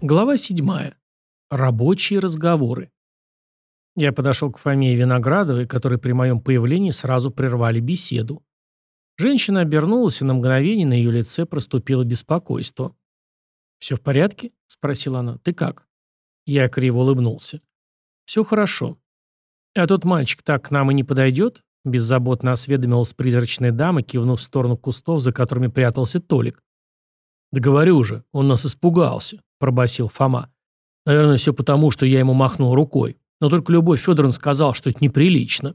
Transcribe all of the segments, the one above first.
Глава 7. Рабочие разговоры. Я подошел к Фомее Виноградовой, которые при моем появлении сразу прервали беседу. Женщина обернулась, и на мгновение на ее лице проступило беспокойство. «Все в порядке?» – спросила она. «Ты как?» Я криво улыбнулся. «Все хорошо. А тот мальчик так к нам и не подойдет?» Беззаботно осведомилась призрачная дама, кивнув в сторону кустов, за которыми прятался Толик. «Да говорю же, он нас испугался», – пробасил Фома. «Наверное, все потому, что я ему махнул рукой. Но только Любовь Федоровна сказал, что это неприлично».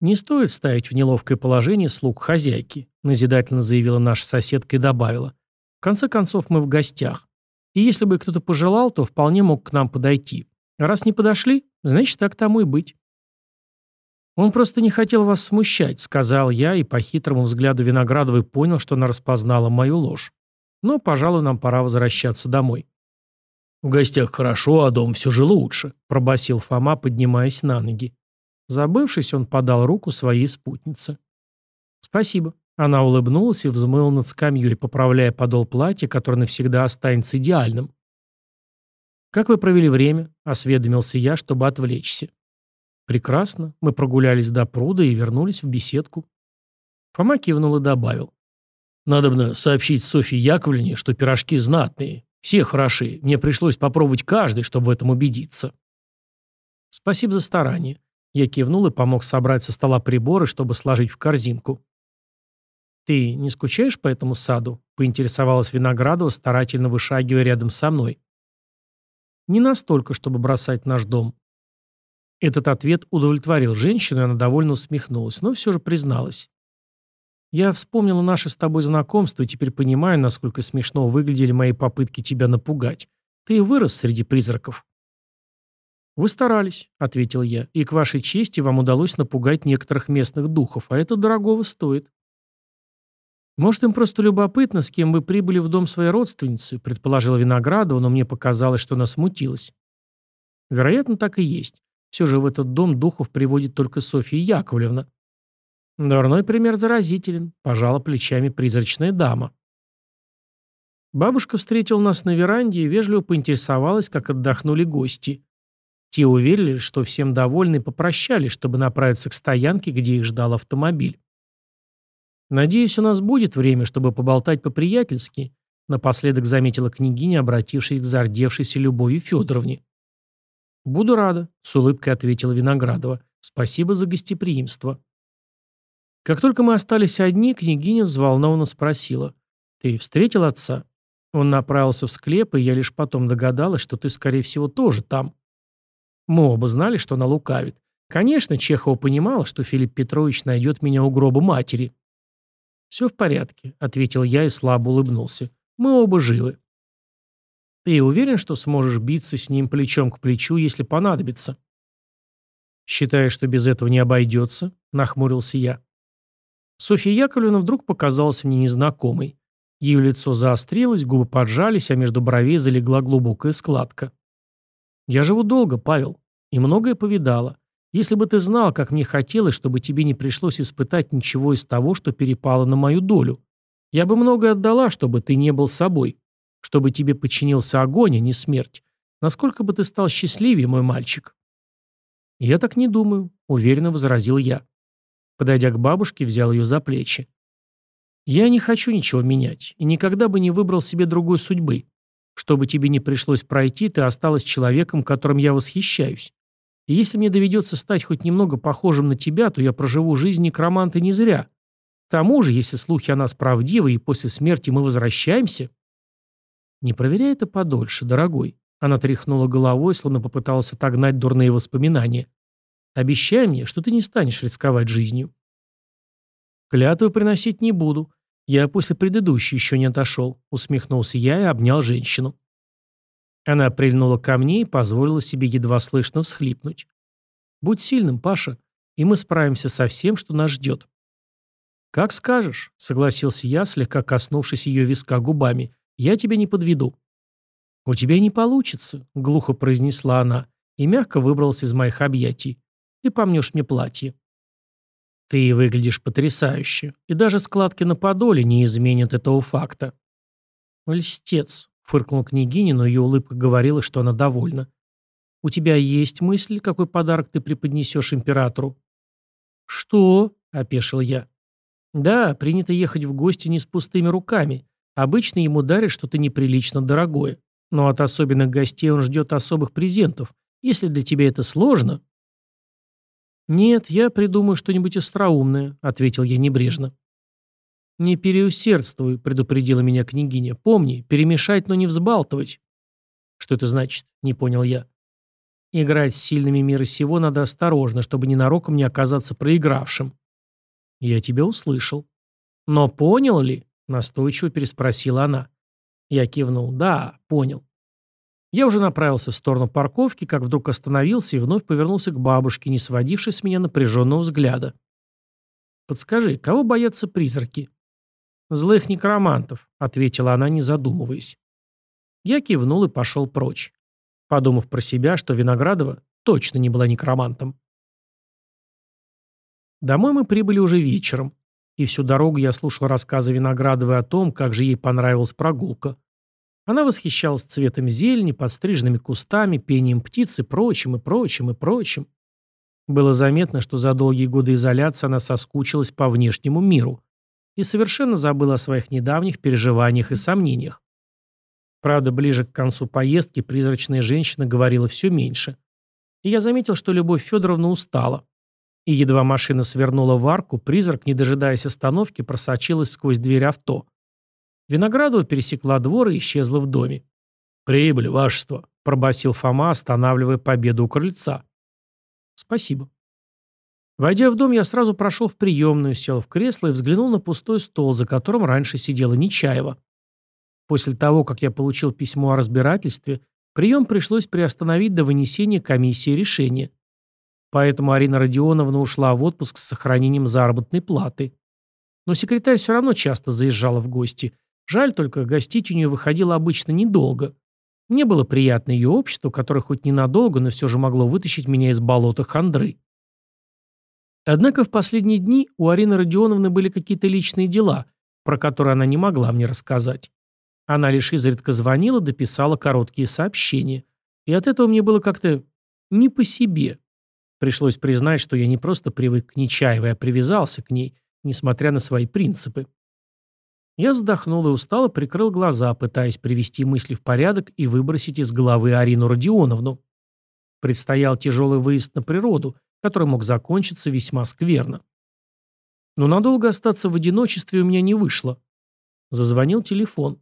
«Не стоит ставить в неловкое положение слуг хозяйки», – назидательно заявила наша соседка и добавила. «В конце концов, мы в гостях. И если бы кто-то пожелал, то вполне мог к нам подойти. А раз не подошли, значит, так тому и быть». «Он просто не хотел вас смущать», — сказал я, и по хитрому взгляду Виноградовой понял, что она распознала мою ложь. Но, пожалуй, нам пора возвращаться домой. «В гостях хорошо, а дом все же лучше», – пробасил Фома, поднимаясь на ноги. Забывшись, он подал руку своей спутнице. «Спасибо». Она улыбнулась и взмыла над скамьей, поправляя подол платья, которое навсегда останется идеальным. «Как вы провели время?» – осведомился я, чтобы отвлечься. «Прекрасно. Мы прогулялись до пруда и вернулись в беседку». Фома кивнул и добавил. Надобно сообщить Софье Яковлевне, что пирожки знатные. Все хороши. Мне пришлось попробовать каждый, чтобы в этом убедиться. Спасибо за старание. Я кивнул и помог собрать со стола приборы, чтобы сложить в корзинку. «Ты не скучаешь по этому саду?» – поинтересовалась Виноградова, старательно вышагивая рядом со мной. «Не настолько, чтобы бросать наш дом». Этот ответ удовлетворил женщину, и она довольно усмехнулась, но все же призналась. Я вспомнила наше с тобой знакомство и теперь понимаю, насколько смешно выглядели мои попытки тебя напугать. Ты вырос среди призраков. «Вы старались», — ответил я, — «и к вашей чести вам удалось напугать некоторых местных духов, а это дорогого стоит». «Может, им просто любопытно, с кем вы прибыли в дом своей родственницы», — предположила Виноградова, но мне показалось, что она смутилась. Вероятно, так и есть. Все же в этот дом духов приводит только Софья Яковлевна. Дурной пример заразителен, пожала плечами призрачная дама. Бабушка встретила нас на веранде и вежливо поинтересовалась, как отдохнули гости. Те уверили, что всем довольны и попрощались, чтобы направиться к стоянке, где их ждал автомобиль. «Надеюсь, у нас будет время, чтобы поболтать по-приятельски», напоследок заметила княгиня, обратившись к зардевшейся Любови Федоровне. «Буду рада», — с улыбкой ответила Виноградова. «Спасибо за гостеприимство». Как только мы остались одни, княгиня взволнованно спросила. «Ты встретил отца?» Он направился в склеп, и я лишь потом догадалась, что ты, скорее всего, тоже там. Мы оба знали, что она лукавит. Конечно, Чехова понимала, что Филипп Петрович найдет меня у гроба матери. «Все в порядке», — ответил я и слабо улыбнулся. «Мы оба живы». «Ты уверен, что сможешь биться с ним плечом к плечу, если понадобится?» «Считаешь, что без этого не обойдется?» — нахмурился я. Софья Яковлевна вдруг показалась мне незнакомой. Ее лицо заострилось, губы поджались, а между бровей залегла глубокая складка. «Я живу долго, Павел, и многое повидала. Если бы ты знал, как мне хотелось, чтобы тебе не пришлось испытать ничего из того, что перепало на мою долю. Я бы многое отдала, чтобы ты не был собой, чтобы тебе подчинился огонь, а не смерть. Насколько бы ты стал счастливее, мой мальчик?» «Я так не думаю», — уверенно возразил я. Подойдя к бабушке, взял ее за плечи. «Я не хочу ничего менять и никогда бы не выбрал себе другой судьбы. Чтобы тебе не пришлось пройти, ты осталась человеком, которым я восхищаюсь. И если мне доведется стать хоть немного похожим на тебя, то я проживу жизнь некроманта не зря. К тому же, если слухи о нас правдивы, и после смерти мы возвращаемся...» «Не проверяй это подольше, дорогой». Она тряхнула головой, словно попыталась отогнать дурные воспоминания. Обещай мне, что ты не станешь рисковать жизнью. Клятвы приносить не буду. Я после предыдущей еще не отошел. Усмехнулся я и обнял женщину. Она прильнула ко мне и позволила себе едва слышно всхлипнуть. «Будь сильным, Паша, и мы справимся со всем, что нас ждет». «Как скажешь», — согласился я, слегка коснувшись ее виска губами. «Я тебя не подведу». «У тебя не получится», — глухо произнесла она и мягко выбралась из моих объятий. Ты помнешь мне платье. Ты выглядишь потрясающе, и даже складки на подоле не изменят этого факта. Льстец, Фыркнула княгиня, но ее улыбка говорила, что она довольна. «У тебя есть мысль, какой подарок ты преподнесешь императору?» «Что?» — опешил я. «Да, принято ехать в гости не с пустыми руками. Обычно ему дарят что-то неприлично дорогое. Но от особенных гостей он ждет особых презентов. Если для тебя это сложно...» «Нет, я придумаю что-нибудь остроумное», — ответил я небрежно. «Не переусердствуй», — предупредила меня княгиня. «Помни, перемешать, но не взбалтывать». «Что это значит?» — не понял я. «Играть с сильными мира сего надо осторожно, чтобы ненароком не оказаться проигравшим». «Я тебя услышал». «Но понял ли?» — настойчиво переспросила она. Я кивнул. «Да, понял». Я уже направился в сторону парковки, как вдруг остановился и вновь повернулся к бабушке, не сводившей с меня напряженного взгляда. «Подскажи, кого боятся призраки?» «Злых некромантов», — ответила она, не задумываясь. Я кивнул и пошел прочь, подумав про себя, что Виноградова точно не была некромантом. Домой мы прибыли уже вечером, и всю дорогу я слушал рассказы Виноградовой о том, как же ей понравилась прогулка. Она восхищалась цветом зелени, подстриженными кустами, пением птиц и прочим, и прочим, и прочим. Было заметно, что за долгие годы изоляции она соскучилась по внешнему миру и совершенно забыла о своих недавних переживаниях и сомнениях. Правда, ближе к концу поездки призрачная женщина говорила все меньше. И я заметил, что Любовь Федоровна устала. И едва машина свернула в арку, призрак, не дожидаясь остановки, просочилась сквозь дверь авто. Виноградова пересекла двор и исчезла в доме. «Прибыль, вашество», — пробасил Фома, останавливая победу у крыльца. «Спасибо». Войдя в дом, я сразу прошел в приемную, сел в кресло и взглянул на пустой стол, за которым раньше сидела Нечаева. После того, как я получил письмо о разбирательстве, прием пришлось приостановить до вынесения комиссии решения. Поэтому Арина Родионовна ушла в отпуск с сохранением заработной платы. Но секретарь все равно часто заезжала в гости, Жаль только, гостить у нее выходило обычно недолго. Мне было приятно ее общество, которое хоть ненадолго, но все же могло вытащить меня из болота хандры. Однако в последние дни у Арины Родионовны были какие-то личные дела, про которые она не могла мне рассказать. Она лишь изредка звонила, дописала короткие сообщения. И от этого мне было как-то не по себе. Пришлось признать, что я не просто привык к Нечаевой, а привязался к ней, несмотря на свои принципы. Я вздохнул и устало прикрыл глаза, пытаясь привести мысли в порядок и выбросить из головы Арину Родионовну. Предстоял тяжелый выезд на природу, который мог закончиться весьма скверно. Но надолго остаться в одиночестве у меня не вышло. Зазвонил телефон.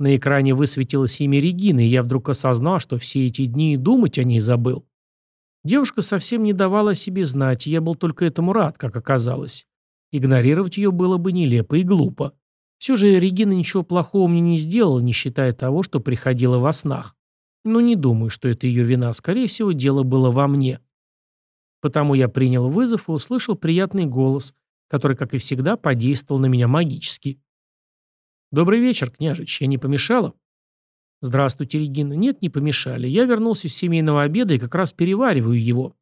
На экране высветилось имя Регины, и я вдруг осознал, что все эти дни думать о ней забыл. Девушка совсем не давала о себе знать, и я был только этому рад, как оказалось. Игнорировать ее было бы нелепо и глупо. Все же Регина ничего плохого мне не сделала, не считая того, что приходила во снах. Но не думаю, что это ее вина. Скорее всего, дело было во мне. Потому я принял вызов и услышал приятный голос, который, как и всегда, подействовал на меня магически. «Добрый вечер, княжич. Я не помешала?» «Здравствуйте, Регина. Нет, не помешали. Я вернулся с семейного обеда и как раз перевариваю его».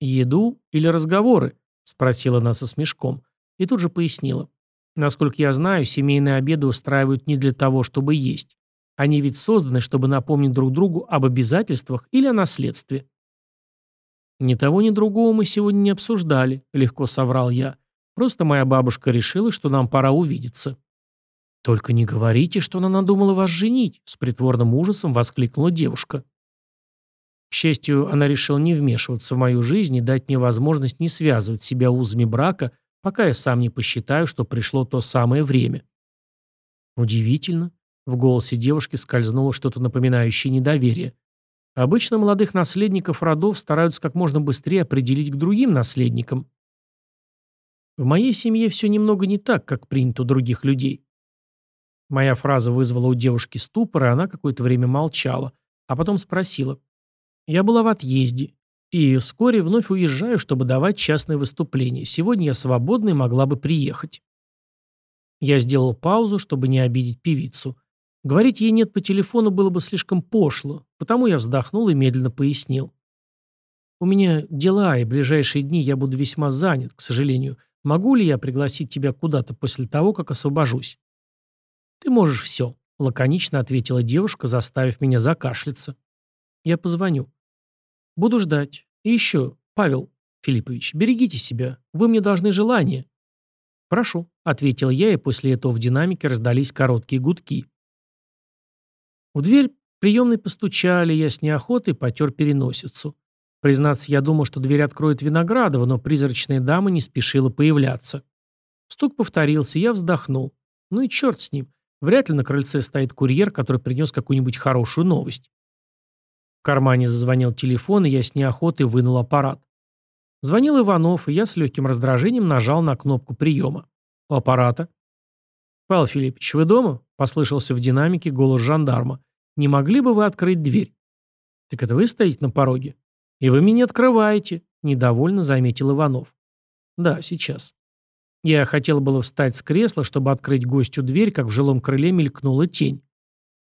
«Еду или разговоры?» — спросила она со смешком. И тут же пояснила. Насколько я знаю, семейные обеды устраивают не для того, чтобы есть. Они ведь созданы, чтобы напомнить друг другу об обязательствах или о наследстве. «Ни того, ни другого мы сегодня не обсуждали», — легко соврал я. «Просто моя бабушка решила, что нам пора увидеться». «Только не говорите, что она надумала вас женить», — с притворным ужасом воскликнула девушка. К счастью, она решила не вмешиваться в мою жизнь и дать мне возможность не связывать себя узами брака пока я сам не посчитаю, что пришло то самое время. Удивительно. В голосе девушки скользнуло что-то напоминающее недоверие. Обычно молодых наследников родов стараются как можно быстрее определить к другим наследникам. В моей семье все немного не так, как принято у других людей. Моя фраза вызвала у девушки ступор, и она какое-то время молчала, а потом спросила. Я была в отъезде. И вскоре вновь уезжаю, чтобы давать частные выступления. Сегодня я свободна и могла бы приехать. Я сделал паузу, чтобы не обидеть певицу. Говорить ей нет по телефону было бы слишком пошло, потому я вздохнул и медленно пояснил. У меня дела, и ближайшие дни я буду весьма занят, к сожалению. Могу ли я пригласить тебя куда-то после того, как освобожусь? Ты можешь все, лаконично ответила девушка, заставив меня закашляться. Я позвоню. Буду ждать. И еще, Павел Филиппович, берегите себя. Вы мне должны желание. Прошу, ответил я, и после этого в динамике раздались короткие гудки. В дверь приемной постучали, я с неохотой потер переносицу. Признаться, я думал, что дверь откроет Виноградова, но призрачная дама не спешила появляться. Стук повторился, я вздохнул. Ну и черт с ним. Вряд ли на крыльце стоит курьер, который принес какую-нибудь хорошую новость. В кармане зазвонил телефон, и я с неохотой вынул аппарат. Звонил Иванов, и я с легким раздражением нажал на кнопку приема. У аппарата. «Павел Филиппович, вы дома?» – послышался в динамике голос жандарма. «Не могли бы вы открыть дверь?» «Так это вы стоите на пороге?» «И вы меня открываете», – недовольно заметил Иванов. «Да, сейчас». Я хотел было встать с кресла, чтобы открыть гостю дверь, как в жилом крыле мелькнула тень.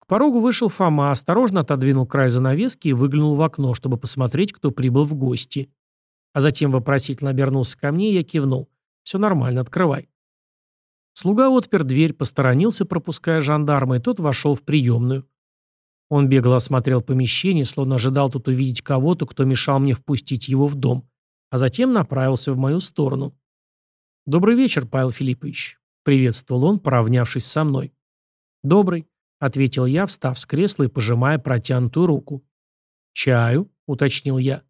Порогу вышел Фома, осторожно отодвинул край занавески и выглянул в окно, чтобы посмотреть, кто прибыл в гости. А затем вопросительно обернулся ко мне, и я кивнул. «Все нормально, открывай». Слуга отпер дверь, посторонился, пропуская жандарма, и тот вошел в приемную. Он бегло осмотрел помещение, словно ожидал тут увидеть кого-то, кто мешал мне впустить его в дом, а затем направился в мою сторону. «Добрый вечер, Павел Филиппович», — приветствовал он, поравнявшись со мной. «Добрый», — ответил я, встав с кресла и пожимая протянутую руку. «Чаю?» — уточнил я.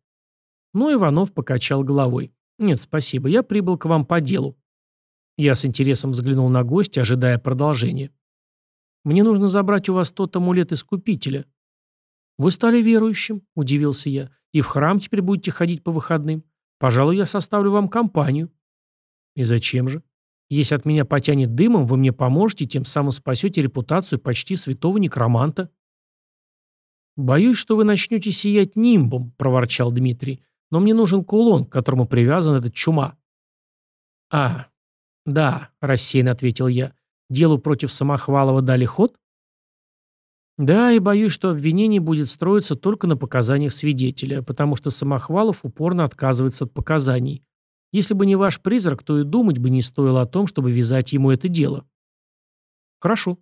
Но Иванов покачал головой. «Нет, спасибо, я прибыл к вам по делу». Я с интересом взглянул на гостя, ожидая продолжения. Мне нужно забрать у вас тот амулет Искупителя». «Вы стали верующим», — удивился я, — «и в храм теперь будете ходить по выходным. Пожалуй, я составлю вам компанию». «И зачем же? Если от меня потянет дымом, вы мне поможете, тем самым спасете репутацию почти святого некроманта». «Боюсь, что вы начнете сиять нимбом», — проворчал Дмитрий. «Но мне нужен кулон, к которому привязан этот чума». «А, да», — рассеянно ответил я. Делу против Самохвалова дали ход? Да, и боюсь, что обвинение будет строиться только на показаниях свидетеля, потому что Самохвалов упорно отказывается от показаний. Если бы не ваш призрак, то и думать бы не стоило о том, чтобы вязать ему это дело. Хорошо.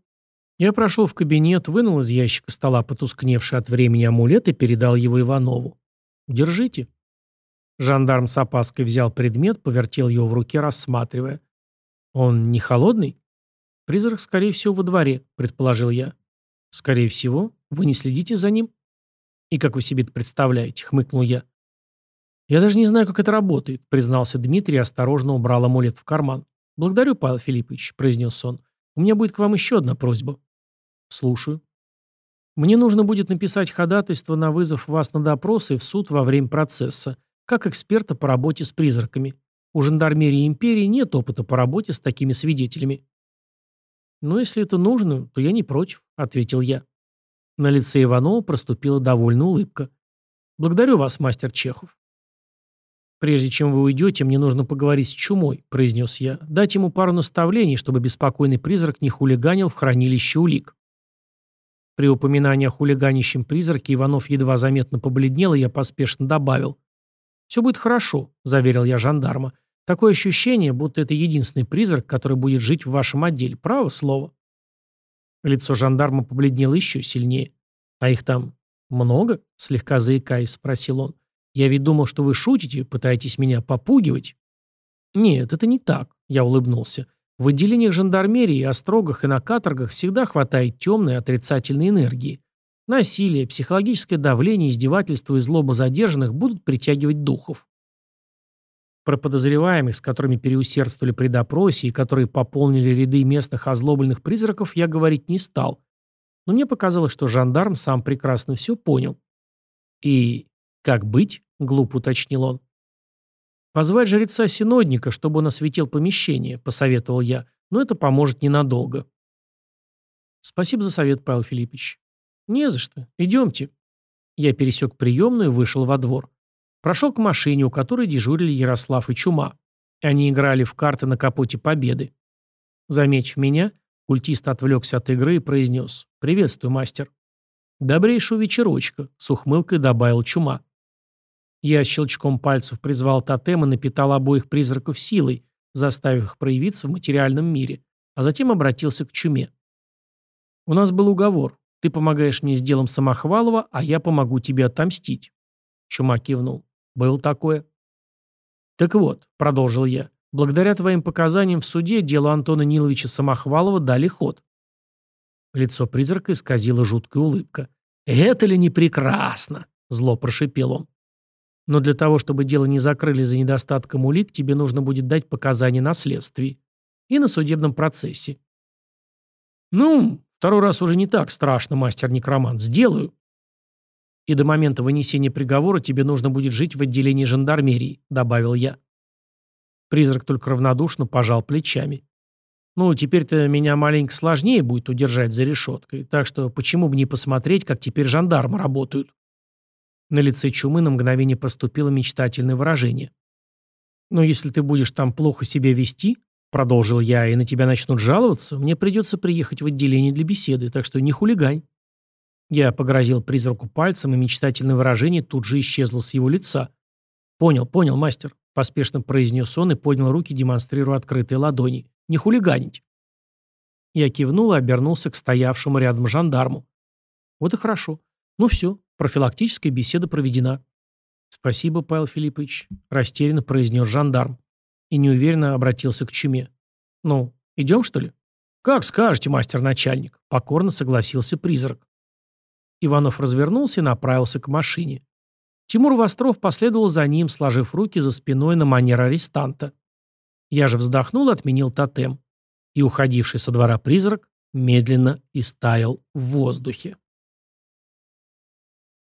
Я прошел в кабинет, вынул из ящика стола потускневший от времени амулет и передал его Иванову. Держите. Жандарм с опаской взял предмет, повертел его в руке, рассматривая. Он не холодный? Призрак, скорее всего, во дворе, предположил я. Скорее всего, вы не следите за ним? И как вы себе это представляете, хмыкнул я. Я даже не знаю, как это работает, признался Дмитрий осторожно убрал амулет в карман. Благодарю, Павел Филиппович, произнес он. У меня будет к вам еще одна просьба. Слушаю. Мне нужно будет написать ходатайство на вызов вас на допрос и в суд во время процесса, как эксперта по работе с призраками. У жандармерии империи нет опыта по работе с такими свидетелями. «Ну, если это нужно, то я не против», — ответил я. На лице Иванова проступила довольная улыбка. «Благодарю вас, мастер Чехов». «Прежде чем вы уйдете, мне нужно поговорить с Чумой», — произнес я. «Дать ему пару наставлений, чтобы беспокойный призрак не хулиганил в хранилище улик». При упоминании о хулиганищем призраке Иванов едва заметно побледнел, и я поспешно добавил. «Все будет хорошо», — заверил я жандарма. Такое ощущение, будто это единственный призрак, который будет жить в вашем отделе. Право слово. Лицо жандарма побледнело еще сильнее. А их там много? Слегка заикаясь, спросил он. Я ведь думал, что вы шутите, пытаетесь меня попугивать. Нет, это не так, я улыбнулся. В отделениях жандармерии, острогах и на каторгах всегда хватает темной отрицательной энергии. Насилие, психологическое давление, издевательство и злоба задержанных будут притягивать духов. Про подозреваемых, с которыми переусердствовали при допросе и которые пополнили ряды местных озлобленных призраков, я говорить не стал. Но мне показалось, что жандарм сам прекрасно все понял. «И как быть?» — глупо уточнил он. «Позвать жреца-синодника, чтобы он осветил помещение», — посоветовал я, «но это поможет ненадолго». «Спасибо за совет, Павел Филиппович». «Не за что. Идемте». Я пересек приемную и вышел во двор. Прошел к машине, у которой дежурили Ярослав и Чума. Они играли в карты на капоте Победы. Заметив меня, культист отвлекся от игры и произнес «Приветствую, мастер». «Добрейшего вечерочка», — с ухмылкой добавил Чума. Я щелчком пальцев призвал тотем и напитал обоих призраков силой, заставив их проявиться в материальном мире, а затем обратился к Чуме. У нас был уговор. Ты помогаешь мне с делом Самохвалова, а я помогу тебе отомстить. Чума кивнул. Было такое. Так вот, продолжил я, благодаря твоим показаниям в суде делу Антона Ниловича Самохвалова дали ход. Лицо призрака исказила жуткая улыбка. «Это ли не прекрасно?» – зло прошипел он. «Но для того, чтобы дело не закрыли за недостатком улик, тебе нужно будет дать показания на следствии и на судебном процессе». «Ну, второй раз уже не так страшно, мастер-некромант. Сделаю». «И до момента вынесения приговора тебе нужно будет жить в отделении жандармерии», – добавил я. Призрак только равнодушно пожал плечами. Ну, теперь-то меня маленько сложнее будет удержать за решеткой, так что почему бы не посмотреть, как теперь жандармы работают?» На лице Чумы на мгновение проступило мечтательное выражение. «Но если ты будешь там плохо себя вести, — продолжил я, — и на тебя начнут жаловаться, мне придется приехать в отделение для беседы, так что не хулигань». Я погрозил призраку пальцем, и мечтательное выражение тут же исчезло с его лица. «Понял, понял, мастер», — поспешно произнес он и поднял руки, демонстрируя открытые ладони. Не хулиганить. Я кивнул и обернулся к стоявшему рядом жандарму. Вот и хорошо. Ну все, профилактическая беседа проведена. Спасибо, Павел Филиппович, растерянно произнес жандарм. И неуверенно обратился к Чуме. Ну, идем, что ли? Как скажете, мастер-начальник, покорно согласился призрак. Иванов развернулся и направился к машине. Тимур Востров последовал за ним, сложив руки за спиной на манер арестанта. Я же вздохнул и отменил тотем. И уходивший со двора призрак медленно истаял в воздухе.